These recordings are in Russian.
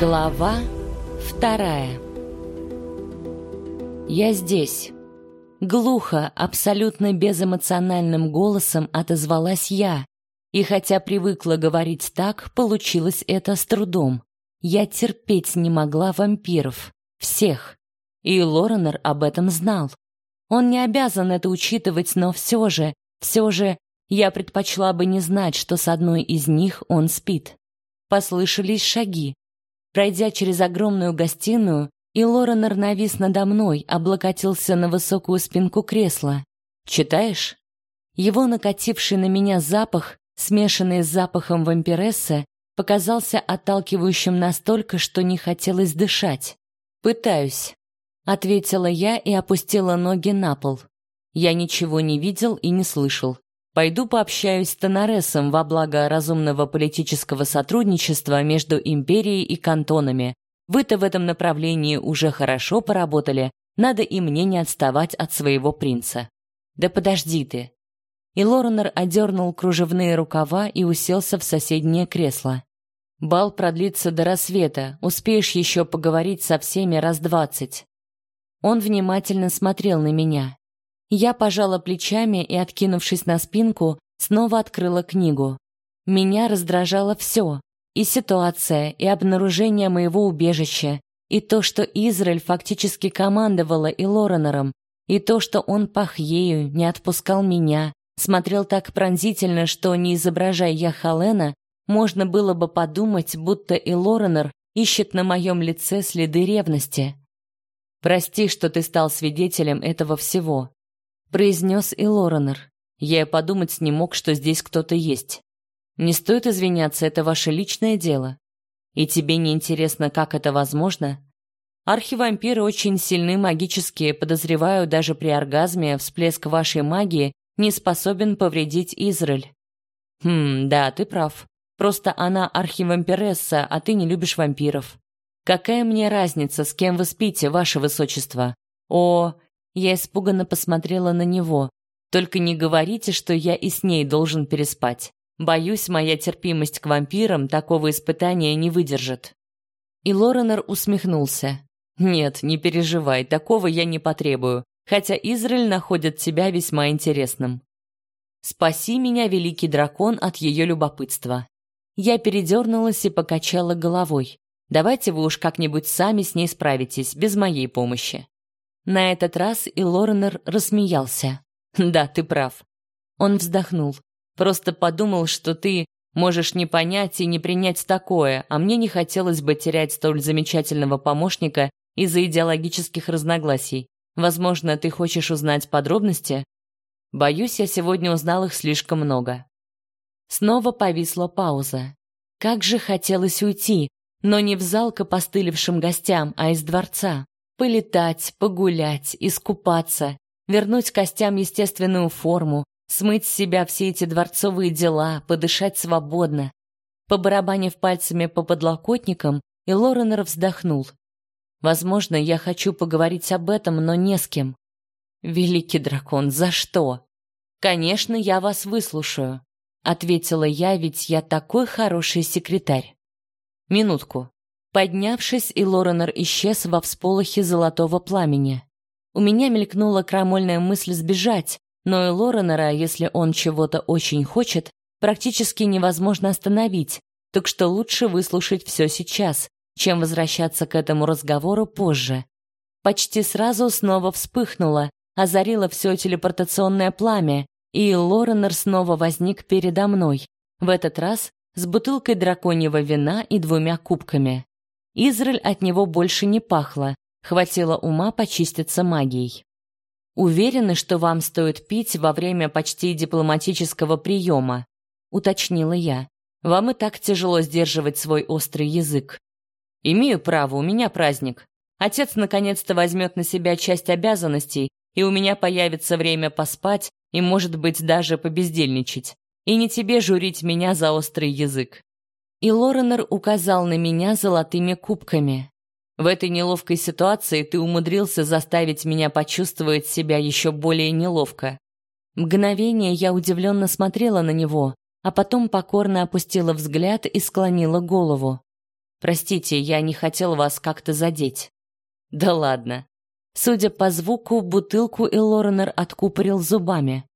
Глава вторая «Я здесь». Глухо, абсолютно безэмоциональным голосом отозвалась я. И хотя привыкла говорить так, получилось это с трудом. Я терпеть не могла вампиров. Всех. И Лоренор об этом знал. Он не обязан это учитывать, но все же, все же, я предпочла бы не знать, что с одной из них он спит. Послышались шаги. Пройдя через огромную гостиную, и Лоренор навис надо мной, облокотился на высокую спинку кресла. «Читаешь?» Его накативший на меня запах, смешанный с запахом вампирессы, показался отталкивающим настолько, что не хотелось дышать. «Пытаюсь», — ответила я и опустила ноги на пол. Я ничего не видел и не слышал. Пойду пообщаюсь с Тонаресом во благо разумного политического сотрудничества между империей и кантонами. Вы-то в этом направлении уже хорошо поработали, надо и мне не отставать от своего принца. Да подожди ты. И Лоренор одернул кружевные рукава и уселся в соседнее кресло. Бал продлится до рассвета, успеешь еще поговорить со всеми раз двадцать. Он внимательно смотрел на меня. Я пожала плечами и, откинувшись на спинку, снова открыла книгу. Меня раздражало все. И ситуация, и обнаружение моего убежища, и то, что Израиль фактически командовала и Лоренором, и то, что он пах ею, не отпускал меня, смотрел так пронзительно, что, не изображая я Халена, можно было бы подумать, будто и Лоренор ищет на моем лице следы ревности. «Прости, что ты стал свидетелем этого всего», произнес и Лоренор. Я и подумать не мог, что здесь кто-то есть. Не стоит извиняться, это ваше личное дело. И тебе не интересно, как это возможно? Архивампиры очень сильны магически, подозреваю, даже при оргазме всплеск вашей магии не способен повредить Израиль. Хм, да, ты прав. Просто она архивампиресса, а ты не любишь вампиров. Какая мне разница, с кем вы спите, ваше высочество? О, я испуганно посмотрела на него. Только не говорите, что я и с ней должен переспать. Боюсь, моя терпимость к вампирам такого испытания не выдержит. И Лоренор усмехнулся. Нет, не переживай, такого я не потребую, хотя Израиль находит тебя весьма интересным. Спаси меня, великий дракон, от ее любопытства. Я передернулась и покачала головой. Давайте вы уж как-нибудь сами с ней справитесь, без моей помощи. На этот раз и Лоренор рассмеялся. «Да, ты прав». Он вздохнул. «Просто подумал, что ты можешь не понять и не принять такое, а мне не хотелось бы терять столь замечательного помощника из-за идеологических разногласий. Возможно, ты хочешь узнать подробности?» Боюсь, я сегодня узнал их слишком много. Снова повисла пауза. Как же хотелось уйти, но не в зал к опостылевшим гостям, а из дворца. Полетать, погулять, искупаться, вернуть костям естественную форму, смыть с себя все эти дворцовые дела, подышать свободно. Побарабанив пальцами по подлокотникам, и Лоренор вздохнул. Возможно, я хочу поговорить об этом, но не с кем. Великий дракон, за что? Конечно, я вас выслушаю, ответила я, ведь я такой хороший секретарь. Минутку. Поднявшись, и Лоренор исчез во всполохе золотого пламени. У меня мелькнула крамольная мысль сбежать, но и Лоренора, если он чего-то очень хочет, практически невозможно остановить, так что лучше выслушать все сейчас, чем возвращаться к этому разговору позже. Почти сразу снова вспыхнуло, озарило все телепортационное пламя, и Лоренор снова возник передо мной, в этот раз с бутылкой драконьего вина и двумя кубками. Израиль от него больше не пахло, хватило ума почиститься магией. Уверены, что вам стоит пить во время почти дипломатического приема, уточнила я. Вам и так тяжело сдерживать свой острый язык. Имею право, у меня праздник. Отец наконец-то возьмет на себя часть обязанностей, и у меня появится время поспать и, может быть, даже побездельничать. И не тебе журить меня за острый язык и Лоренор указал на меня золотыми кубками. В этой неловкой ситуации ты умудрился заставить меня почувствовать себя еще более неловко. Мгновение я удивленно смотрела на него, а потом покорно опустила взгляд и склонила голову. Простите, я не хотел вас как-то задеть». «Да ладно». Судя по звуку, бутылку и Лоренер откупорил зубами.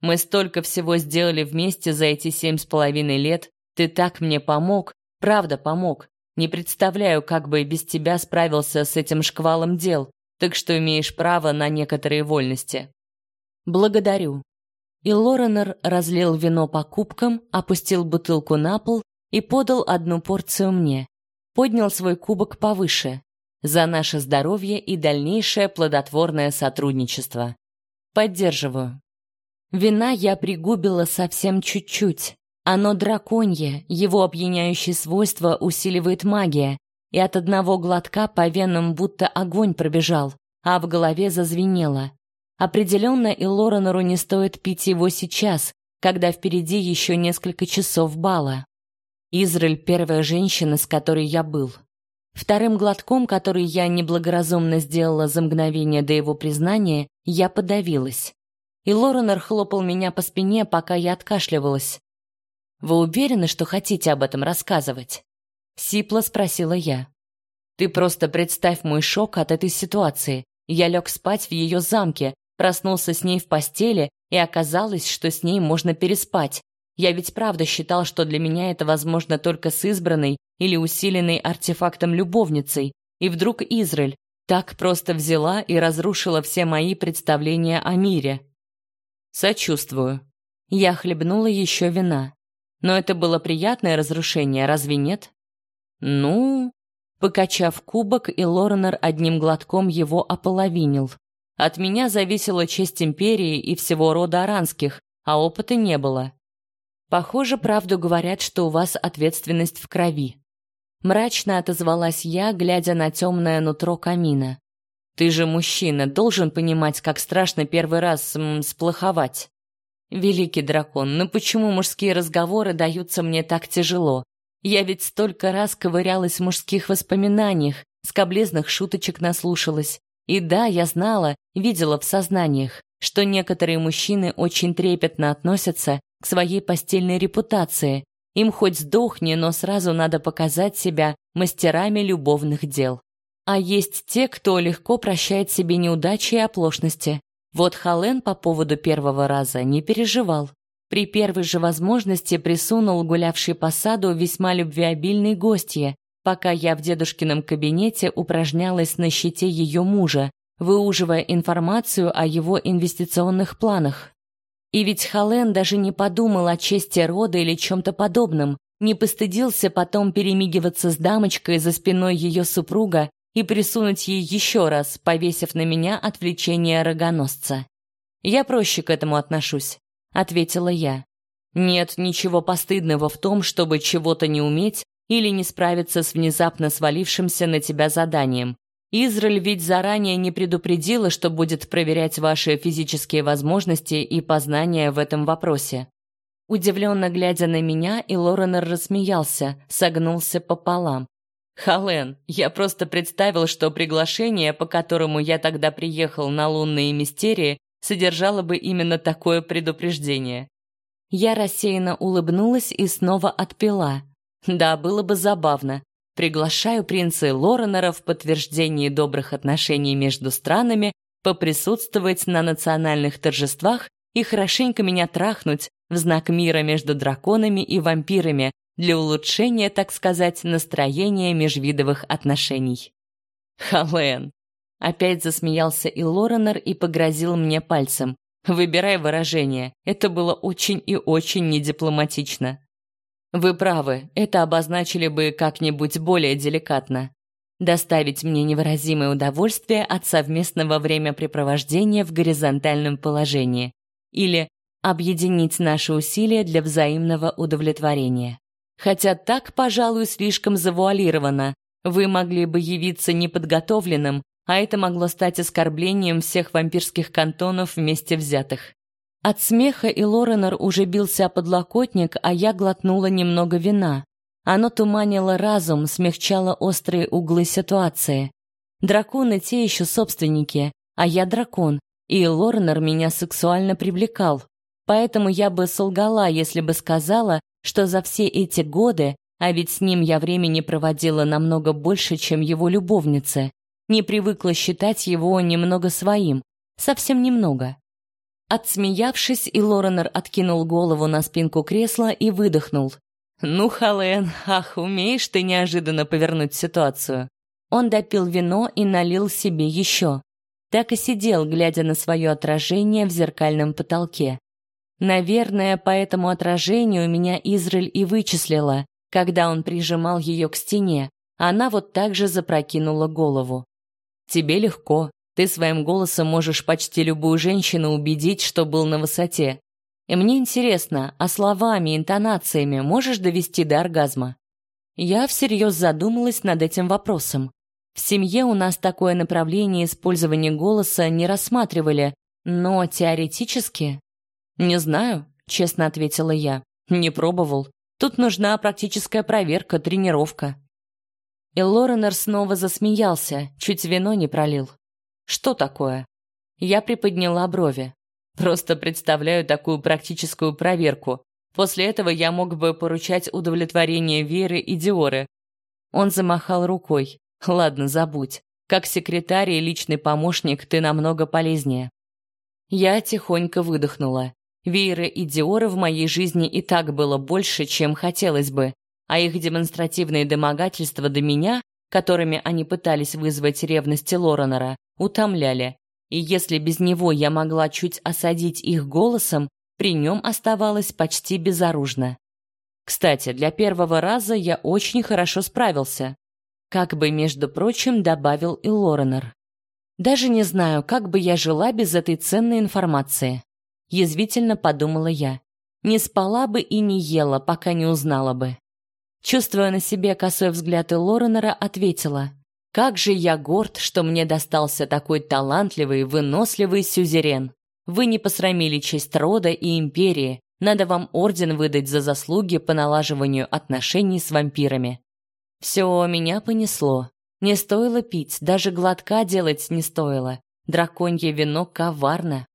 «Мы столько всего сделали вместе за эти семь с половиной лет. Ты так мне помог, правда помог. Не представляю, как бы и без тебя справился с этим шквалом дел, так что имеешь право на некоторые вольности». «Благодарю». И Лоренер разлил вино по кубкам, опустил бутылку на пол и подал одну порцию мне. Поднял свой кубок повыше. За наше здоровье и дальнейшее плодотворное сотрудничество. Поддерживаю. Вина я пригубила совсем чуть-чуть. Оно драконье, его опьяняющие свойства усиливает магия, и от одного глотка по венам будто огонь пробежал, а в голове зазвенело. Определенно и Лоренору не стоит пить его сейчас, когда впереди еще несколько часов бала. Израиль — первая женщина, с которой я был. Вторым глотком, который я неблагоразумно сделала за мгновение до его признания, я подавилась. И Лоренор хлопал меня по спине, пока я откашливалась. «Вы уверены, что хотите об этом рассказывать?» Сипло спросила я. «Ты просто представь мой шок от этой ситуации. Я лег спать в ее замке, проснулся с ней в постели, и оказалось, что с ней можно переспать. Я ведь правда считал, что для меня это возможно только с избранной или усиленной артефактом любовницей, и вдруг Израиль так просто взяла и разрушила все мои представления о мире. Сочувствую. Я хлебнула еще вина. Но это было приятное разрушение, разве нет? Ну, покачав кубок, и Лоренор одним глотком его ополовинил. От меня зависела честь империи и всего рода аранских, а опыта не было. Похоже, правду говорят, что у вас ответственность в крови. Мрачно отозвалась я, глядя на темное нутро камина. Ты же мужчина, должен понимать, как страшно первый раз м, сплоховать. Великий дракон, ну почему мужские разговоры даются мне так тяжело? Я ведь столько раз ковырялась в мужских воспоминаниях, скоблезных шуточек наслушалась. И да, я знала, видела в сознаниях, что некоторые мужчины очень трепетно относятся к своей постельной репутации. Им хоть сдохни, но сразу надо показать себя мастерами любовных дел. А есть те, кто легко прощает себе неудачи и оплошности, вот Хален по поводу первого раза не переживал. При первой же возможности присунул гулявший по саду весьма любвеобильной гостье, пока я в дедушкином кабинете упражнялась на щите ее мужа, выуживая информацию о его инвестиционных планах. И ведь Хален даже не подумал о чести рода или чем-то подобном, не постыдился потом перемигиваться с дамочкой за спиной ее супруга и присунуть ей еще раз, повесив на меня отвлечение рогоносца. «Я проще к этому отношусь», — ответила я. «Нет ничего постыдного в том, чтобы чего-то не уметь или не справиться с внезапно свалившимся на тебя заданием. Израиль ведь заранее не предупредила, что будет проверять ваши физические возможности и познания в этом вопросе». Удивленно глядя на меня, и Лоренор рассмеялся, согнулся пополам. Хален, я просто представил, что приглашение, по которому я тогда приехал на лунные мистерии, содержало бы именно такое предупреждение. Я рассеянно улыбнулась и снова отпила. Да, было бы забавно. Приглашаю принца Лоренера в подтверждении добрых отношений между странами поприсутствовать на национальных торжествах и хорошенько меня трахнуть в знак мира между драконами и вампирами, для улучшения, так сказать, настроения межвидовых отношений. Хален. Опять засмеялся и Лоренор и погрозил мне пальцем. Выбирай выражение. Это было очень и очень недипломатично. Вы правы, это обозначили бы как-нибудь более деликатно. Доставить мне невыразимое удовольствие от совместного времяпрепровождения в горизонтальном положении. Или объединить наши усилия для взаимного удовлетворения. Хотя так, пожалуй, слишком завуалировано. Вы могли бы явиться неподготовленным, а это могло стать оскорблением всех вампирских кантонов вместе взятых. От смеха и Лоренор уже бился о подлокотник, а я глотнула немного вина. Оно туманило разум, смягчало острые углы ситуации. Драконы те еще собственники, а я дракон, и Лоренор меня сексуально привлекал. Поэтому я бы солгала, если бы сказала, что за все эти годы А ведь с ним я времени проводила намного больше, чем его любовница. Не привыкла считать его немного своим. Совсем немного. Отсмеявшись, и Лоренор откинул голову на спинку кресла и выдохнул. «Ну, Хален, ах, умеешь ты неожиданно повернуть ситуацию». Он допил вино и налил себе еще. Так и сидел, глядя на свое отражение в зеркальном потолке. Наверное, по этому отражению меня Израиль и вычислила, когда он прижимал ее к стене. Она вот так же запрокинула голову. «Тебе легко. Ты своим голосом можешь почти любую женщину убедить, что был на высоте. И мне интересно, а словами, интонациями можешь довести до оргазма?» Я всерьез задумалась над этим вопросом. В семье у нас такое направление использования голоса не рассматривали, но теоретически... «Не знаю», — честно ответила я. «Не пробовал. Тут нужна практическая проверка, тренировка». И Лоренер снова засмеялся, чуть вино не пролил. «Что такое?» Я приподняла брови. «Просто представляю такую практическую проверку. После этого я мог бы поручать удовлетворение Веры и Диоры». Он замахал рукой. «Ладно, забудь. Как секретарь и личный помощник ты намного полезнее». Я тихонько выдохнула. Вееры и Диоры в моей жизни и так было больше, чем хотелось бы, а их демонстративные домогательства до меня, которыми они пытались вызвать ревность Лоренера, утомляли. И если без него я могла чуть осадить их голосом, при нем оставалось почти безоружно. Кстати, для первого раза я очень хорошо справился. Как бы, между прочим, добавил и Лоренер. Даже не знаю, как бы я жила без этой ценной информации язвительно подумала я. Не спала бы и не ела, пока не узнала бы. Чувствуя на себе косой взгляд Лоренера, ответила: "Как же я горд, что мне достался такой талантливый, выносливый сюзерен. Вы не посрамили честь рода и империи. Надо вам орден выдать за заслуги по налаживанию отношений с вампирами". Все, меня понесло. Не стоило пить, даже глотка делать не стоило. Драконье вино коварно.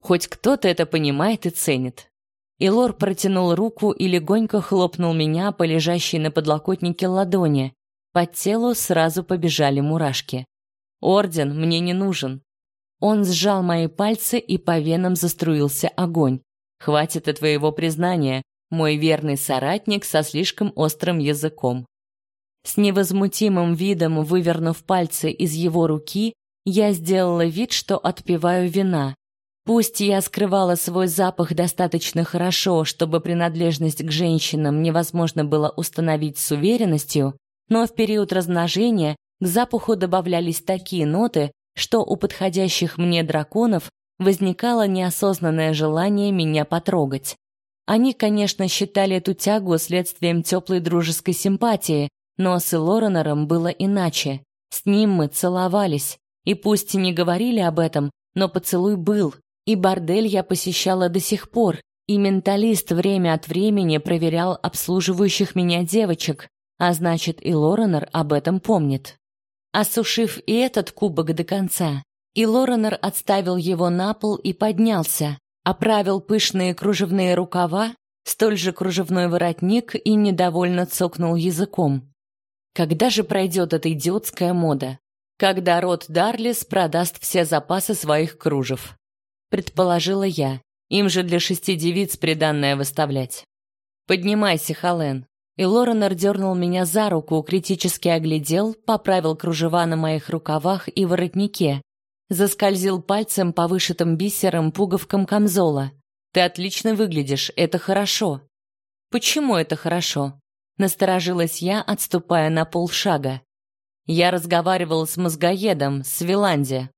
Хоть кто-то это понимает и ценит. И Лор протянул руку и легонько хлопнул меня по лежащей на подлокотнике ладони. По телу сразу побежали мурашки. «Орден мне не нужен». Он сжал мои пальцы, и по венам заструился огонь. «Хватит и твоего признания, мой верный соратник со слишком острым языком». С невозмутимым видом вывернув пальцы из его руки, я сделала вид, что отпиваю вина, Пусть я скрывала свой запах достаточно хорошо, чтобы принадлежность к женщинам невозможно было установить с уверенностью, но в период размножения к запаху добавлялись такие ноты, что у подходящих мне драконов возникало неосознанное желание меня потрогать. Они, конечно, считали эту тягу следствием теплой дружеской симпатии, но с Лоренером было иначе. С ним мы целовались, и пусть не говорили об этом, но поцелуй был, и бордель я посещала до сих пор, и менталист время от времени проверял обслуживающих меня девочек, а значит и Лоренор об этом помнит. Осушив и этот кубок до конца, и Лоренор отставил его на пол и поднялся, оправил пышные кружевные рукава, столь же кружевной воротник и недовольно цокнул языком. Когда же пройдет эта идиотская мода? Когда род Дарлис продаст все запасы своих кружев предположила я. Им же для шести девиц приданное выставлять. Поднимайся, Хален. И Лоренор дернул меня за руку, критически оглядел, поправил кружева на моих рукавах и воротнике, заскользил пальцем по вышитым бисером пуговкам камзола. Ты отлично выглядишь, это хорошо. Почему это хорошо? Насторожилась я, отступая на полшага. Я разговаривал с мозгоедом, с Виланди.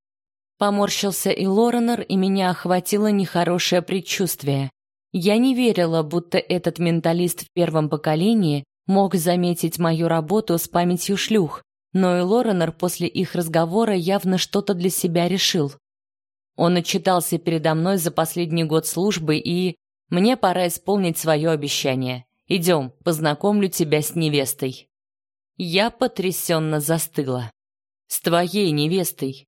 Поморщился и Лоренор, и меня охватило нехорошее предчувствие. Я не верила, будто этот менталист в первом поколении мог заметить мою работу с памятью шлюх, но и Лоренор после их разговора явно что-то для себя решил. Он отчитался передо мной за последний год службы, и мне пора исполнить свое обещание. Идем, познакомлю тебя с невестой. Я потрясенно застыла. С твоей невестой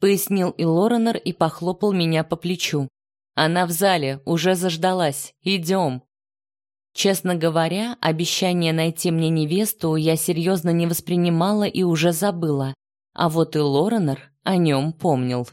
пояснил и Лоренор и похлопал меня по плечу. Она в зале, уже заждалась. Идем. Честно говоря, обещание найти мне невесту я серьезно не воспринимала и уже забыла. А вот и Лоренор о нем помнил.